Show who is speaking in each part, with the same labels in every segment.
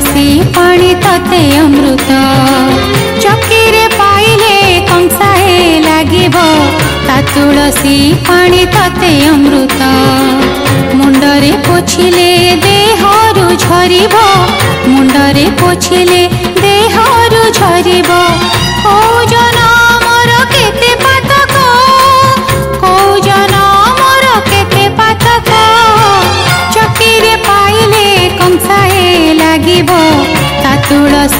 Speaker 1: ते अमृत चके पहिले कंसे लगी पणी तते अमृत मुडले पोछले देहरु झरबले पोछले देहहरू झरब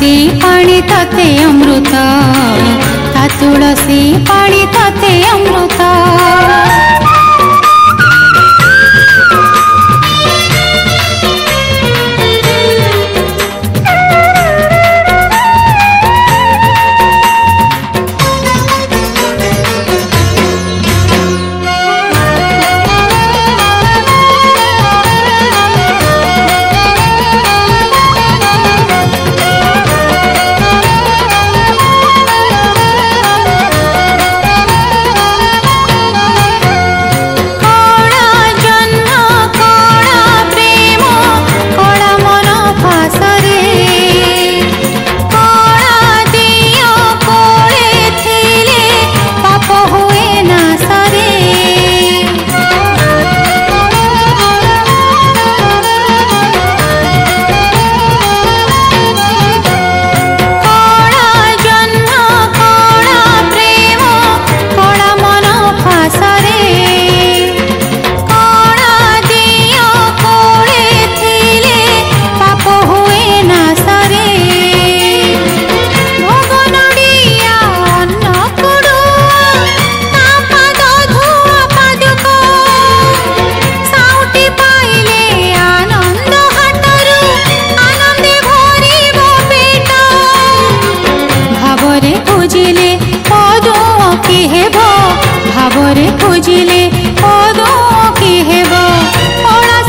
Speaker 1: तुळसी आणि तते अमृत तुळसी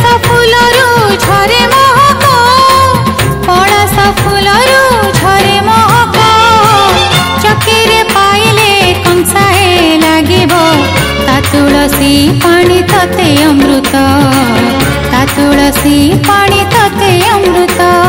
Speaker 1: स फुल झरे महक पणस फुलहरू झरे महक चके पहिले कंसा लग्युसी पाते अमृत तुलसी पाते अमृत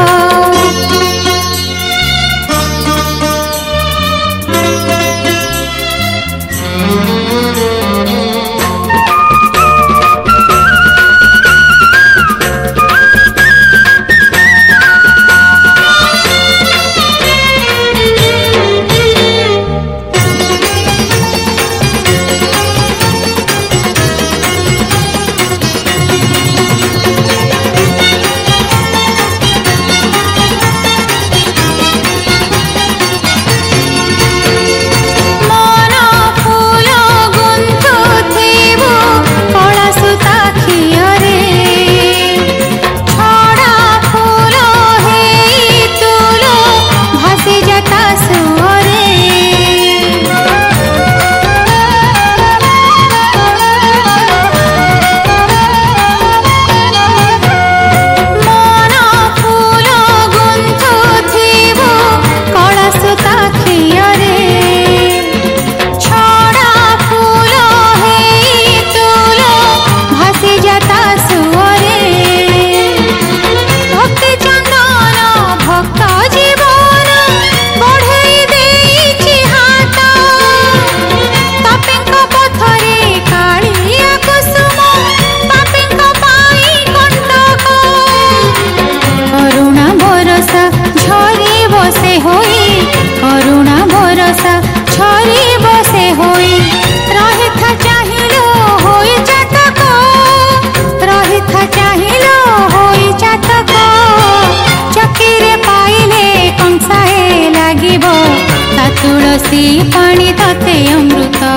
Speaker 1: तुळसी पाणी ताते अमृता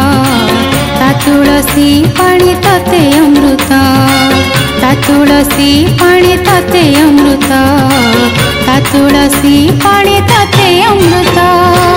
Speaker 1: ता तुळसी पाणी ताते अमृता ता तुळसी पाणी ताते अमृता ता तुळसी पाणी ताते अमृता